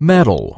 metal.